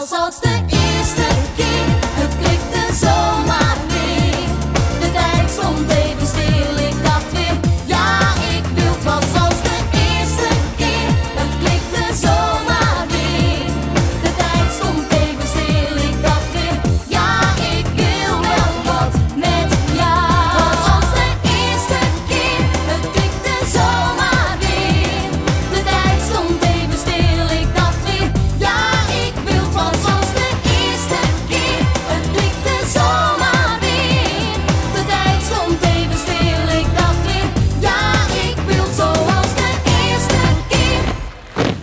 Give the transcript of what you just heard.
als als de eerste keer.